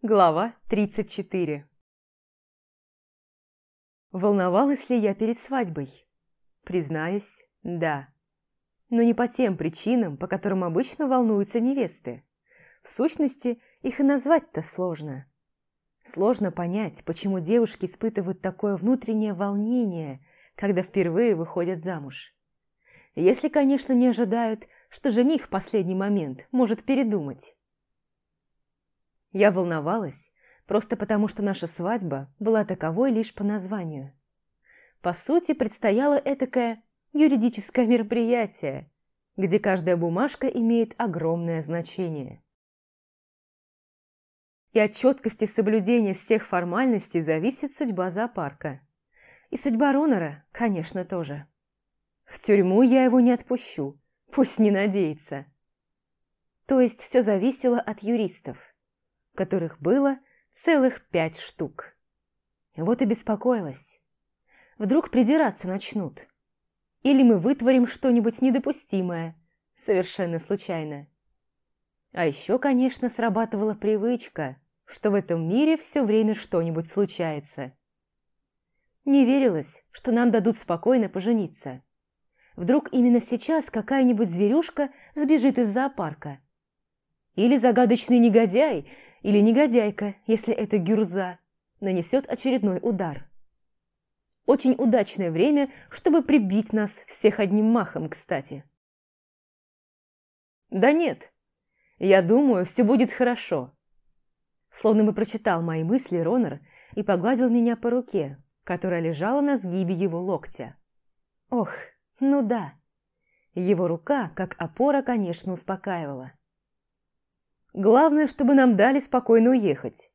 Глава 34 Волновалась ли я перед свадьбой? Признаюсь, да. Но не по тем причинам, по которым обычно волнуются невесты. В сущности, их и назвать-то сложно. Сложно понять, почему девушки испытывают такое внутреннее волнение, когда впервые выходят замуж. Если, конечно, не ожидают, что жених в последний момент может передумать. Я волновалась, просто потому что наша свадьба была таковой лишь по названию. По сути, предстояло этакое юридическое мероприятие, где каждая бумажка имеет огромное значение. И от четкости соблюдения всех формальностей зависит судьба зоопарка. И судьба Ронора, конечно, тоже. В тюрьму я его не отпущу, пусть не надеется. То есть все зависело от юристов которых было целых пять штук. Вот и беспокоилась. Вдруг придираться начнут. Или мы вытворим что-нибудь недопустимое, совершенно случайно. А еще, конечно, срабатывала привычка, что в этом мире все время что-нибудь случается. Не верилось, что нам дадут спокойно пожениться. Вдруг именно сейчас какая-нибудь зверюшка сбежит из зоопарка. Или загадочный негодяй или негодяйка, если эта гюрза нанесет очередной удар. Очень удачное время, чтобы прибить нас всех одним махом, кстати. «Да нет, я думаю, все будет хорошо», словно бы прочитал мои мысли Ронар и погладил меня по руке, которая лежала на сгибе его локтя. Ох, ну да. Его рука, как опора, конечно, успокаивала. Главное, чтобы нам дали спокойно уехать.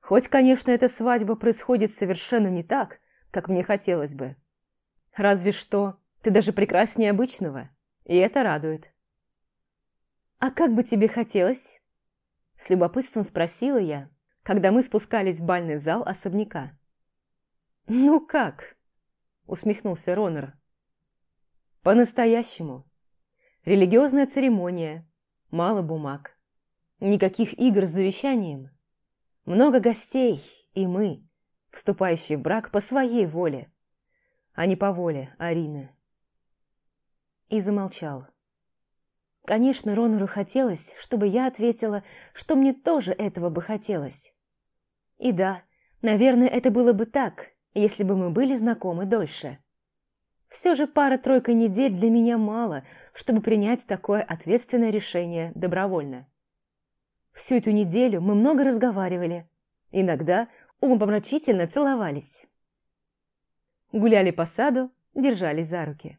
Хоть, конечно, эта свадьба происходит совершенно не так, как мне хотелось бы. Разве что ты даже прекраснее обычного, и это радует. «А как бы тебе хотелось?» С любопытством спросила я, когда мы спускались в бальный зал особняка. «Ну как?» – усмехнулся Ронер. «По-настоящему. Религиозная церемония, мало бумаг. Никаких игр с завещанием. Много гостей, и мы, вступающие в брак по своей воле, а не по воле Арины. И замолчал. Конечно, Ронору хотелось, чтобы я ответила, что мне тоже этого бы хотелось. И да, наверное, это было бы так, если бы мы были знакомы дольше. Все же пара-тройка недель для меня мало, чтобы принять такое ответственное решение добровольно. Всю эту неделю мы много разговаривали. Иногда умопомрачительно целовались. Гуляли по саду, держались за руки.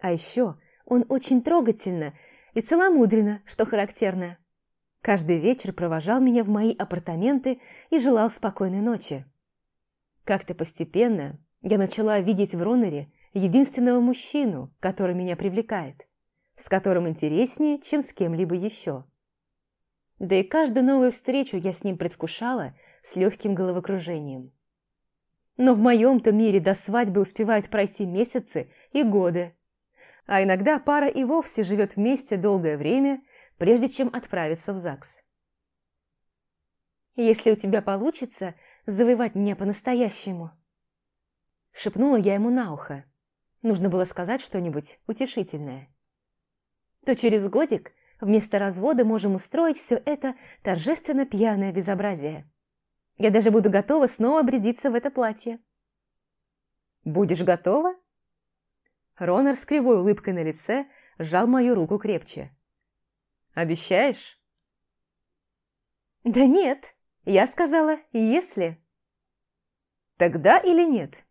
А еще он очень трогательно и целомудренно, что характерно. Каждый вечер провожал меня в мои апартаменты и желал спокойной ночи. Как-то постепенно я начала видеть в Ронере единственного мужчину, который меня привлекает, с которым интереснее, чем с кем-либо еще. Да и каждую новую встречу я с ним предвкушала с легким головокружением. Но в моем-то мире до свадьбы успевают пройти месяцы и годы. А иногда пара и вовсе живет вместе долгое время, прежде чем отправиться в ЗАГС. «Если у тебя получится завоевать меня по-настоящему», – шепнула я ему на ухо. Нужно было сказать что-нибудь утешительное. То через годик – Вместо развода можем устроить все это торжественно пьяное безобразие. Я даже буду готова снова обрядиться в это платье. «Будешь готова?» Ронар с кривой улыбкой на лице сжал мою руку крепче. «Обещаешь?» «Да нет, я сказала, если». «Тогда или нет?»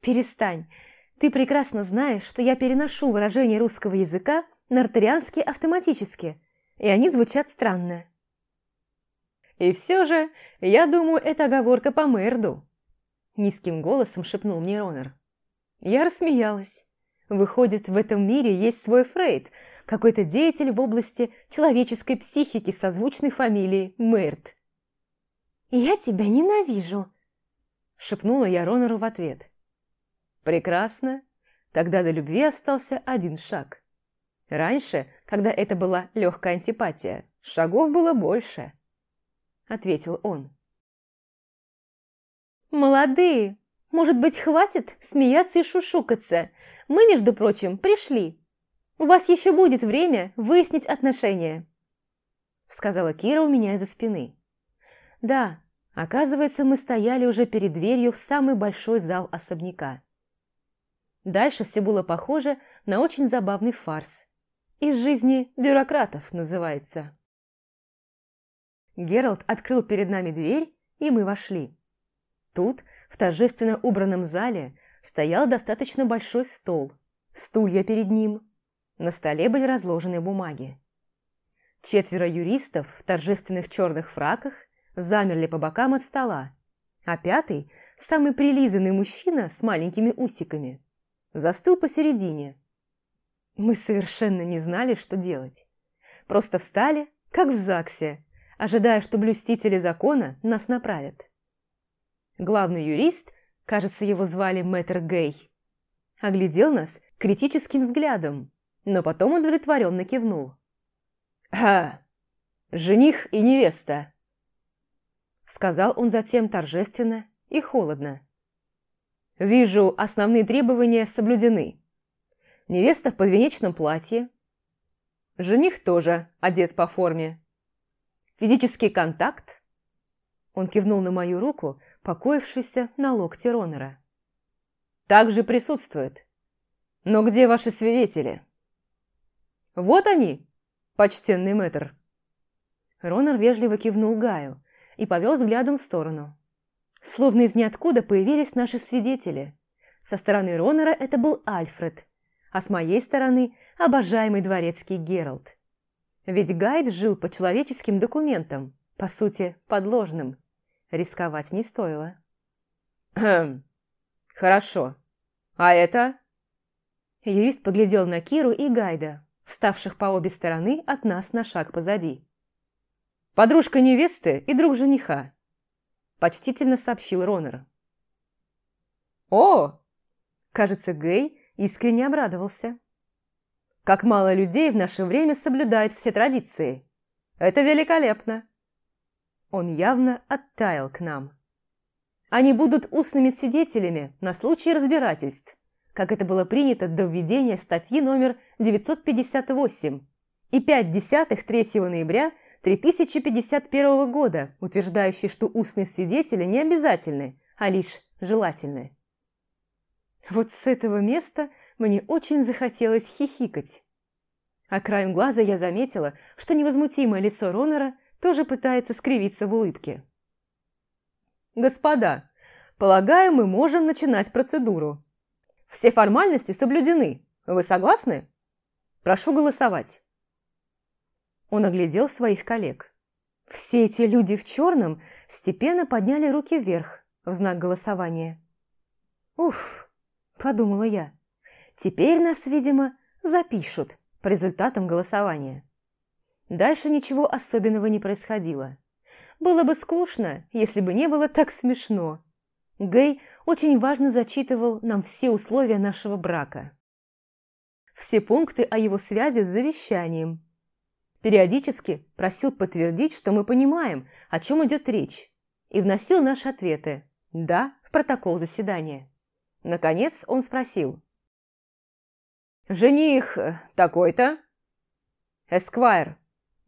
«Перестань, ты прекрасно знаешь, что я переношу выражение русского языка нартарианский автоматически, и они звучат странно. «И все же, я думаю, это оговорка по Мерду. – низким голосом шепнул мне Ронер. Я рассмеялась. Выходит, в этом мире есть свой Фрейд, какой-то деятель в области человеческой психики созвучной фамилией Мэрд. «Я тебя ненавижу», – шепнула я Ронору в ответ. «Прекрасно. Тогда до любви остался один шаг». Раньше, когда это была легкая антипатия, шагов было больше», – ответил он. «Молодые! Может быть, хватит смеяться и шушукаться? Мы, между прочим, пришли. У вас еще будет время выяснить отношения», – сказала Кира у меня из-за спины. «Да, оказывается, мы стояли уже перед дверью в самый большой зал особняка». Дальше все было похоже на очень забавный фарс – из жизни бюрократов называется. Геральт открыл перед нами дверь, и мы вошли. Тут, в торжественно убранном зале, стоял достаточно большой стол, стулья перед ним. На столе были разложены бумаги. Четверо юристов в торжественных черных фраках замерли по бокам от стола, а пятый, самый прилизанный мужчина с маленькими усиками, застыл посередине – мы совершенно не знали, что делать. Просто встали, как в ЗАГСе, ожидая, что блюстители закона нас направят. Главный юрист, кажется, его звали Мэтр Гей, оглядел нас критическим взглядом, но потом удовлетворенно кивнул. «А, жених и невеста!» Сказал он затем торжественно и холодно. «Вижу, основные требования соблюдены. Невеста в подвенечном платье. Жених тоже одет по форме. Физический контакт. Он кивнул на мою руку, покоившуюся на локте Ронера. Также присутствует. Но где ваши свидетели? Вот они, почтенный мэтр. Ронер вежливо кивнул Гаю и повел взглядом в сторону. Словно из ниоткуда появились наши свидетели. Со стороны Ронера это был Альфред, а с моей стороны – обожаемый дворецкий Гералт. Ведь Гайд жил по человеческим документам, по сути, подложным. Рисковать не стоило. Хм. «Хорошо. А это?» Юрист поглядел на Киру и Гайда, вставших по обе стороны от нас на шаг позади. «Подружка невесты и друг жениха», – почтительно сообщил Ронер. «О!» Кажется, Гэй искренне обрадовался. «Как мало людей в наше время соблюдают все традиции! Это великолепно!» Он явно оттаял к нам. «Они будут устными свидетелями на случай разбирательств, как это было принято до введения статьи номер 958 и 5 десятых 3 ноября 3051 года, утверждающей, что устные свидетели не обязательны, а лишь желательны. Вот с этого места мне очень захотелось хихикать. А краем глаза я заметила, что невозмутимое лицо Ронора тоже пытается скривиться в улыбке. «Господа, полагаю, мы можем начинать процедуру. Все формальности соблюдены. Вы согласны? Прошу голосовать». Он оглядел своих коллег. Все эти люди в черном степенно подняли руки вверх в знак голосования. «Уф!» подумала я. Теперь нас, видимо, запишут по результатам голосования. Дальше ничего особенного не происходило. Было бы скучно, если бы не было так смешно. Гэй очень важно зачитывал нам все условия нашего брака. Все пункты о его связи с завещанием. Периодически просил подтвердить, что мы понимаем, о чем идет речь, и вносил наши ответы «да» в протокол заседания. Наконец он спросил. «Жених э, такой-то?» «Эсквайр,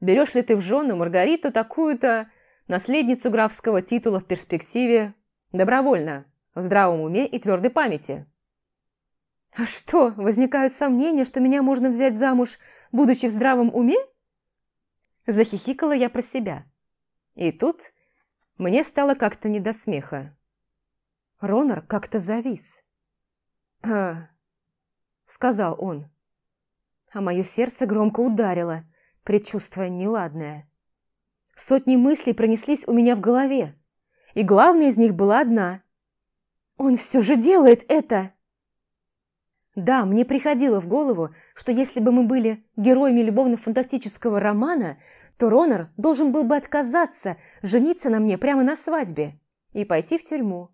берешь ли ты в жену Маргариту такую-то, наследницу графского титула в перспективе, добровольно, в здравом уме и твердой памяти?» «А что, возникают сомнения, что меня можно взять замуж, будучи в здравом уме?» Захихикала я про себя. И тут мне стало как-то не до смеха. Ронар как-то завис. «А...» — сказал он. А мое сердце громко ударило, предчувствуя неладное. Сотни мыслей пронеслись у меня в голове, и главная из них была одна. «Он все же делает это!» Да, мне приходило в голову, что если бы мы были героями любовно-фантастического романа, то Ронар должен был бы отказаться жениться на мне прямо на свадьбе и пойти в тюрьму.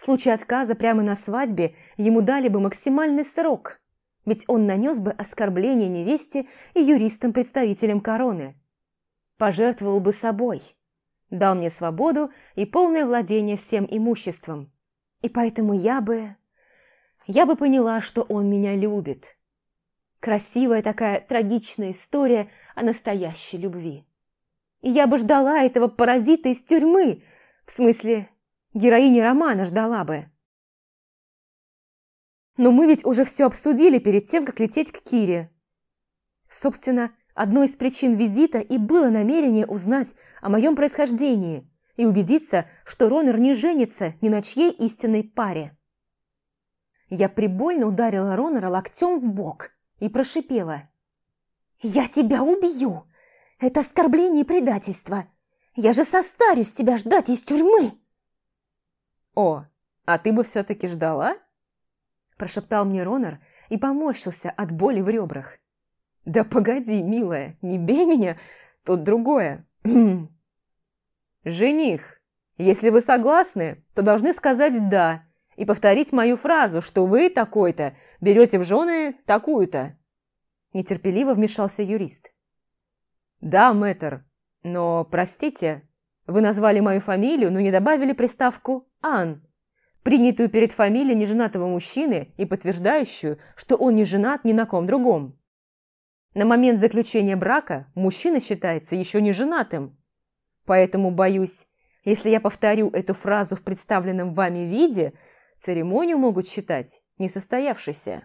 В случае отказа прямо на свадьбе ему дали бы максимальный срок, ведь он нанес бы оскорбление невесте и юристам-представителям короны. Пожертвовал бы собой, дал мне свободу и полное владение всем имуществом. И поэтому я бы... Я бы поняла, что он меня любит. Красивая такая трагичная история о настоящей любви. И я бы ждала этого паразита из тюрьмы, в смысле героине романа ждала бы. Но мы ведь уже все обсудили перед тем, как лететь к Кире. Собственно, одной из причин визита и было намерение узнать о моем происхождении и убедиться, что Ронер не женится ни на чьей истинной паре. Я прибольно ударила Ронера локтем в бок и прошипела. «Я тебя убью! Это оскорбление и предательство! Я же состарюсь тебя ждать из тюрьмы!» «О, а ты бы все-таки ждала?» Прошептал мне Ронар и поморщился от боли в ребрах. «Да погоди, милая, не бей меня, тут другое». «Жених, если вы согласны, то должны сказать «да» и повторить мою фразу, что вы такой-то берете в жены такую-то». Нетерпеливо вмешался юрист. «Да, мэтр, но, простите, вы назвали мою фамилию, но не добавили приставку «Ан», принятую перед фамилией неженатого мужчины и подтверждающую, что он не женат ни на ком другом. На момент заключения брака мужчина считается еще не женатым. Поэтому, боюсь, если я повторю эту фразу в представленном вами виде, церемонию могут считать несостоявшейся.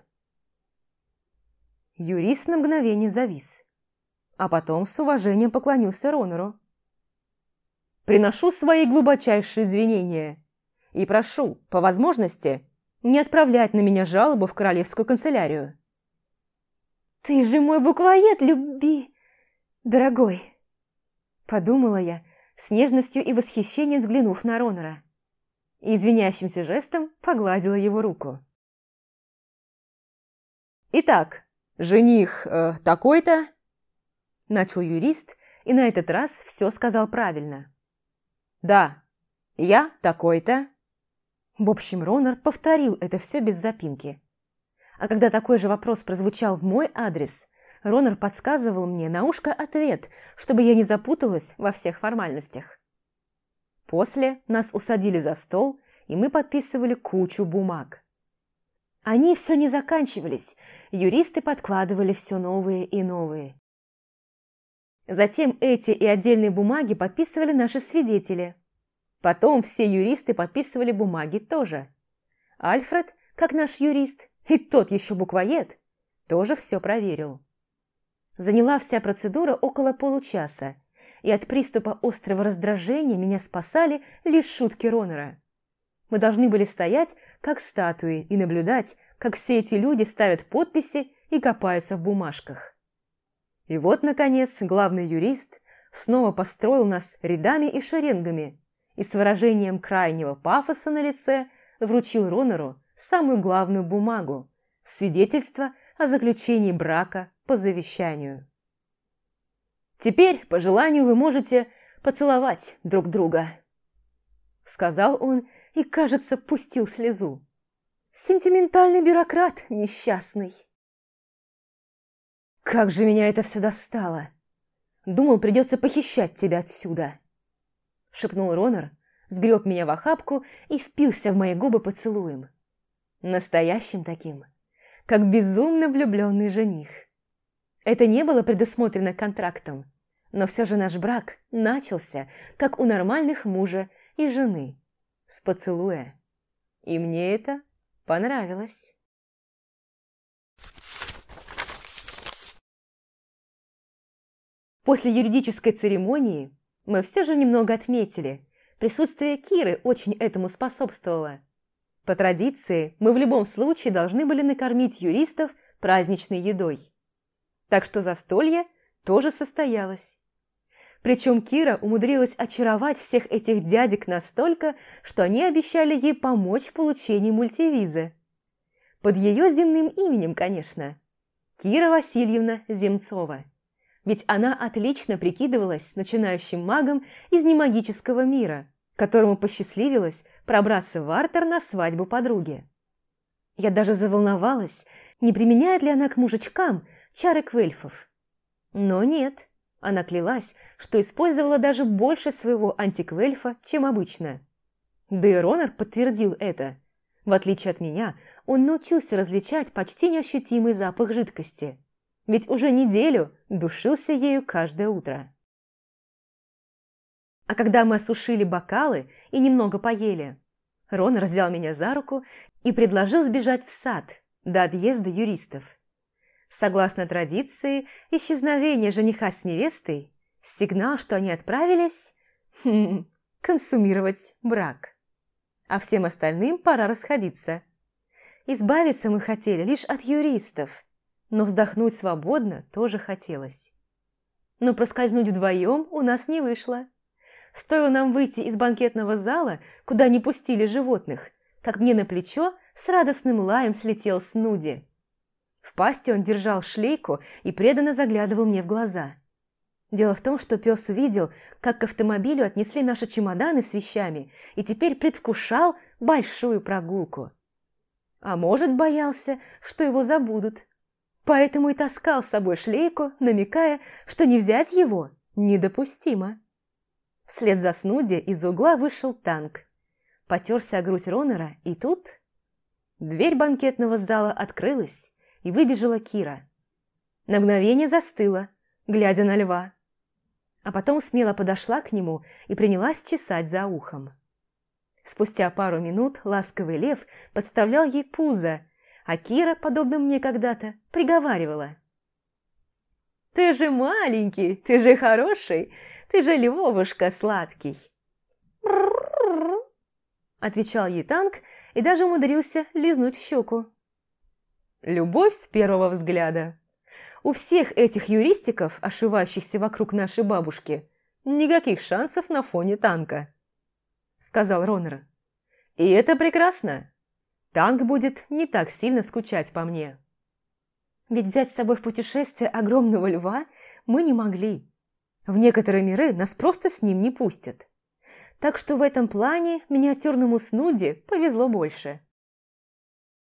Юрист на мгновение завис, а потом с уважением поклонился Ронору. Приношу свои глубочайшие извинения. И прошу, по возможности, не отправлять на меня жалобу в королевскую канцелярию. «Ты же мой буквоед, люби, дорогой!» Подумала я, с нежностью и восхищением взглянув на Ронора. И извиняющимся жестом погладила его руку. «Итак, жених э, такой-то?» Начал юрист, и на этот раз все сказал правильно. Да, я такой-то». В общем, Ронар повторил это все без запинки. А когда такой же вопрос прозвучал в мой адрес, Ронар подсказывал мне на ушко ответ, чтобы я не запуталась во всех формальностях. После нас усадили за стол, и мы подписывали кучу бумаг. Они все не заканчивались, юристы подкладывали все новые и новые. Затем эти и отдельные бумаги подписывали наши свидетели. Потом все юристы подписывали бумаги тоже. Альфред, как наш юрист, и тот еще буквоед, тоже все проверил. Заняла вся процедура около получаса, и от приступа острого раздражения меня спасали лишь шутки Ронера. Мы должны были стоять, как статуи, и наблюдать, как все эти люди ставят подписи и копаются в бумажках. И вот, наконец, главный юрист снова построил нас рядами и шеренгами и с выражением крайнего пафоса на лице вручил Ронору самую главную бумагу – свидетельство о заключении брака по завещанию. «Теперь, по желанию, вы можете поцеловать друг друга», – сказал он и, кажется, пустил слезу. «Сентиментальный бюрократ несчастный». Как же меня это все достало! Думал, придется похищать тебя отсюда!» Шепнул Ронор, сгреб меня в охапку и впился в мои губы поцелуем. Настоящим таким, как безумно влюбленный жених. Это не было предусмотрено контрактом, но все же наш брак начался, как у нормальных мужа и жены, с поцелуя. И мне это понравилось. После юридической церемонии мы все же немного отметили. Присутствие Киры очень этому способствовало. По традиции, мы в любом случае должны были накормить юристов праздничной едой. Так что застолье тоже состоялось. Причем Кира умудрилась очаровать всех этих дядек настолько, что они обещали ей помочь в получении мультивизы. Под ее земным именем, конечно. Кира Васильевна Земцова ведь она отлично прикидывалась начинающим магом из немагического мира, которому посчастливилось пробраться в Артер на свадьбу подруги. Я даже заволновалась, не применяет ли она к мужичкам чары квельфов. Но нет, она клялась, что использовала даже больше своего антиквельфа, чем обычно. Да и Ронар подтвердил это. В отличие от меня, он научился различать почти неощутимый запах жидкости – ведь уже неделю душился ею каждое утро. А когда мы осушили бокалы и немного поели, Рон раздел меня за руку и предложил сбежать в сад до отъезда юристов. Согласно традиции, исчезновение жениха с невестой – сигнал, что они отправились хм, консумировать брак. А всем остальным пора расходиться. Избавиться мы хотели лишь от юристов – но вздохнуть свободно тоже хотелось. Но проскользнуть вдвоем у нас не вышло. Стоило нам выйти из банкетного зала, куда не пустили животных, как мне на плечо с радостным лаем слетел Снуди. В пасти он держал шлейку и преданно заглядывал мне в глаза. Дело в том, что пес увидел, как к автомобилю отнесли наши чемоданы с вещами и теперь предвкушал большую прогулку. А может, боялся, что его забудут, поэтому и таскал с собой шлейку, намекая, что не взять его недопустимо. Вслед за Снуди из угла вышел танк. Потерся о грудь Ронера, и тут... Дверь банкетного зала открылась, и выбежала Кира. На мгновение застыла, глядя на льва. А потом смело подошла к нему и принялась чесать за ухом. Спустя пару минут ласковый лев подставлял ей пузо, а Кира подобно мне когда-то приговаривала. «Ты же маленький, ты же хороший, ты же Львовушка сладкий!» Отвечал ей танк и даже умудрился лизнуть в щеку. Любовь с первого взгляда. У всех этих юристиков, ошивающихся вокруг нашей бабушки, никаких шансов на фоне танка, сказал Ронер. И это прекрасно. Танк будет не так сильно скучать по мне. Ведь взять с собой в путешествие огромного льва мы не могли. В некоторые миры нас просто с ним не пустят. Так что в этом плане миниатюрному Снуди повезло больше.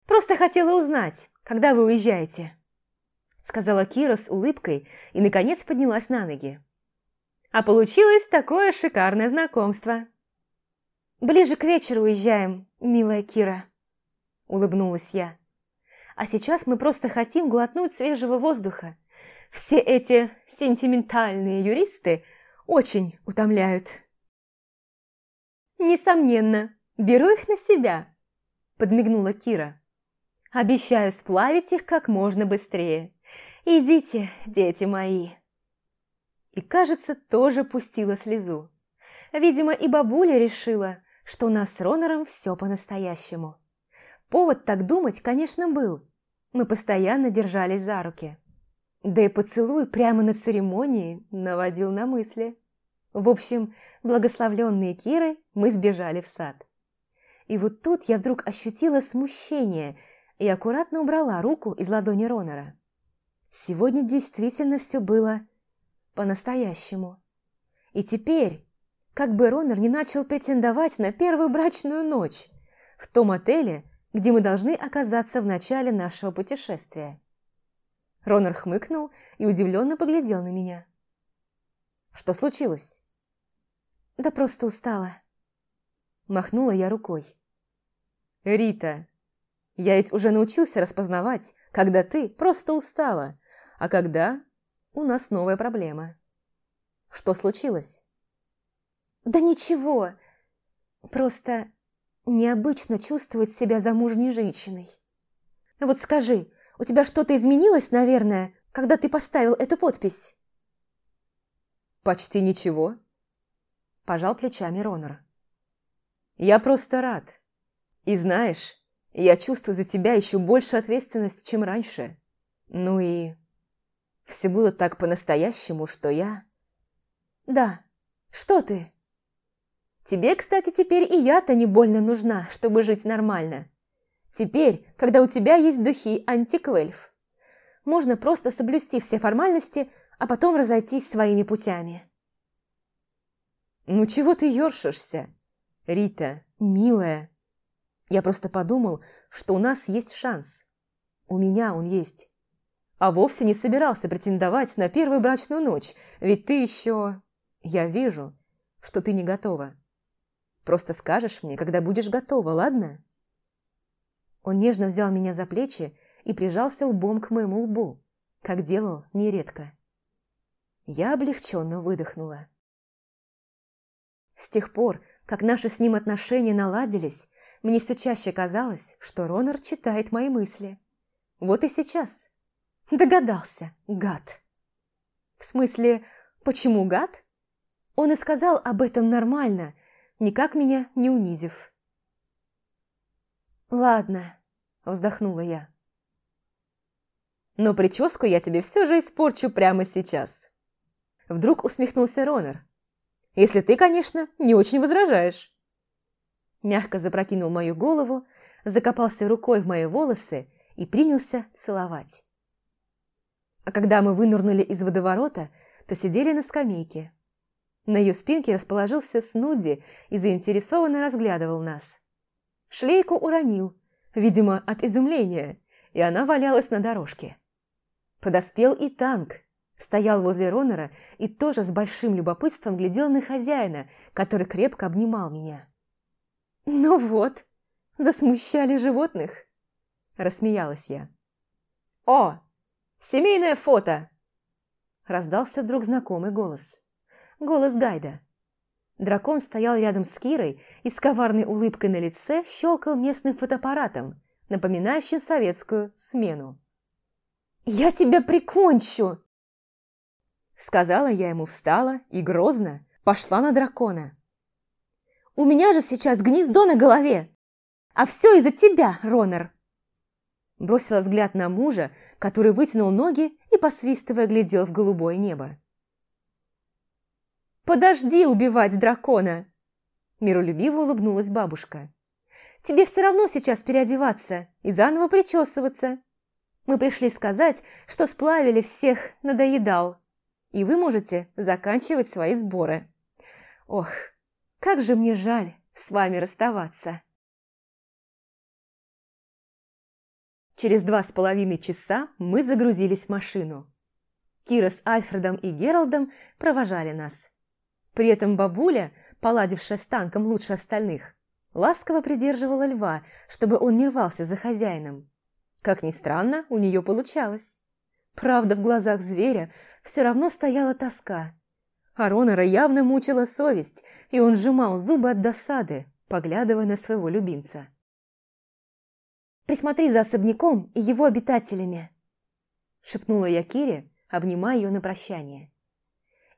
«Просто хотела узнать, когда вы уезжаете?» Сказала Кира с улыбкой и, наконец, поднялась на ноги. «А получилось такое шикарное знакомство!» «Ближе к вечеру уезжаем, милая Кира», улыбнулась я. А сейчас мы просто хотим глотнуть свежего воздуха. Все эти сентиментальные юристы очень утомляют. Несомненно, беру их на себя, подмигнула Кира. Обещаю сплавить их как можно быстрее. Идите, дети мои. И, кажется, тоже пустила слезу. Видимо, и бабуля решила, что у нас с Ронором все по-настоящему. Повод так думать, конечно, был. Мы постоянно держались за руки. Да и поцелуй прямо на церемонии наводил на мысли. В общем, благословленные Киры мы сбежали в сад. И вот тут я вдруг ощутила смущение и аккуратно убрала руку из ладони Ронора. Сегодня действительно все было по-настоящему. И теперь, как бы Ронор не начал претендовать на первую брачную ночь, в том отеле, где мы должны оказаться в начале нашего путешествия. Ронор хмыкнул и удивленно поглядел на меня. Что случилось? Да просто устала. Махнула я рукой. Рита, я ведь уже научился распознавать, когда ты просто устала, а когда у нас новая проблема. Что случилось? Да ничего, просто Необычно чувствовать себя замужней женщиной. Ну вот скажи, у тебя что-то изменилось, наверное, когда ты поставил эту подпись?» «Почти ничего», – пожал плечами Ронор. «Я просто рад. И знаешь, я чувствую за тебя еще больше ответственности, чем раньше. Ну и... Все было так по-настоящему, что я...» «Да, что ты?» Тебе, кстати, теперь и я-то не больно нужна, чтобы жить нормально. Теперь, когда у тебя есть духи антиквельф, можно просто соблюсти все формальности, а потом разойтись своими путями. Ну чего ты ёршишься, Рита, милая? Я просто подумал, что у нас есть шанс. У меня он есть. А вовсе не собирался претендовать на первую брачную ночь, ведь ты еще... Я вижу, что ты не готова. Просто скажешь мне, когда будешь готова, ладно?» Он нежно взял меня за плечи и прижался лбом к моему лбу, как делал нередко. Я облегченно выдохнула. С тех пор, как наши с ним отношения наладились, мне все чаще казалось, что Ронар читает мои мысли. Вот и сейчас. Догадался, гад. В смысле, почему гад? Он и сказал об этом нормально, никак меня не унизив. «Ладно», – вздохнула я. «Но прическу я тебе все же испорчу прямо сейчас». Вдруг усмехнулся Ронер. «Если ты, конечно, не очень возражаешь». Мягко запрокинул мою голову, закопался рукой в мои волосы и принялся целовать. А когда мы вынырнули из водоворота, то сидели на скамейке. На ее спинке расположился Снуди и заинтересованно разглядывал нас. Шлейку уронил, видимо, от изумления, и она валялась на дорожке. Подоспел и танк. Стоял возле Ронора и тоже с большим любопытством глядел на хозяина, который крепко обнимал меня. «Ну вот, засмущали животных!» – рассмеялась я. «О, семейное фото!» – раздался вдруг знакомый голос голос Гайда. Дракон стоял рядом с Кирой и с коварной улыбкой на лице щелкал местным фотоаппаратом, напоминающим советскую смену. «Я тебя прикончу!» Сказала я ему, встала и грозно пошла на дракона. «У меня же сейчас гнездо на голове! А все из-за тебя, Ронер!» Бросила взгляд на мужа, который вытянул ноги и, посвистывая, глядел в голубое небо. Подожди убивать дракона!» Миролюбиво улыбнулась бабушка. «Тебе все равно сейчас переодеваться и заново причесываться. Мы пришли сказать, что сплавили всех надоедал, и вы можете заканчивать свои сборы. Ох, как же мне жаль с вами расставаться!» Через два с половиной часа мы загрузились в машину. Кира с Альфредом и Гералдом провожали нас. При этом бабуля, поладившая с танком лучше остальных, ласково придерживала льва, чтобы он не рвался за хозяином. Как ни странно, у нее получалось. Правда, в глазах зверя все равно стояла тоска. Аронора явно мучила совесть, и он сжимал зубы от досады, поглядывая на своего любимца. «Присмотри за особняком и его обитателями», – шепнула я Кире, обнимая ее на прощание.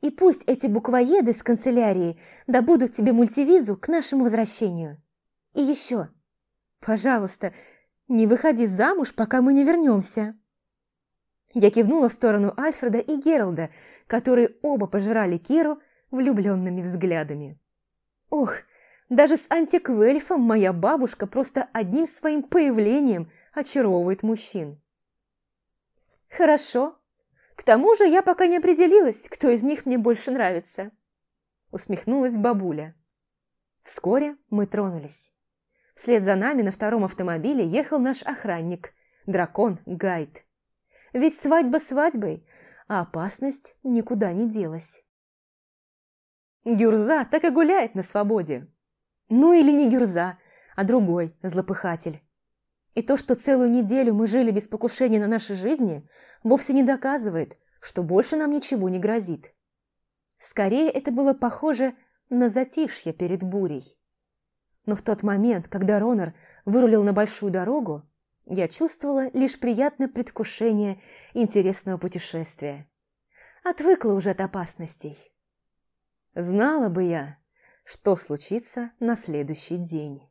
И пусть эти буквоеды с канцелярии добудут тебе мультивизу к нашему возвращению. И еще. Пожалуйста, не выходи замуж, пока мы не вернемся. Я кивнула в сторону Альфреда и Гералда, которые оба пожирали Киру влюбленными взглядами. Ох, даже с антиквельфом моя бабушка просто одним своим появлением очаровывает мужчин. «Хорошо», к тому же я пока не определилась, кто из них мне больше нравится. Усмехнулась бабуля. Вскоре мы тронулись. Вслед за нами на втором автомобиле ехал наш охранник, дракон Гайд. Ведь свадьба свадьбой, а опасность никуда не делась. Гюрза так и гуляет на свободе. Ну или не Гюрза, а другой злопыхатель. И то, что целую неделю мы жили без покушения на наши жизни, вовсе не доказывает, что больше нам ничего не грозит. Скорее, это было похоже на затишье перед бурей. Но в тот момент, когда Ронар вырулил на большую дорогу, я чувствовала лишь приятное предвкушение интересного путешествия. Отвыкла уже от опасностей. Знала бы я, что случится на следующий день.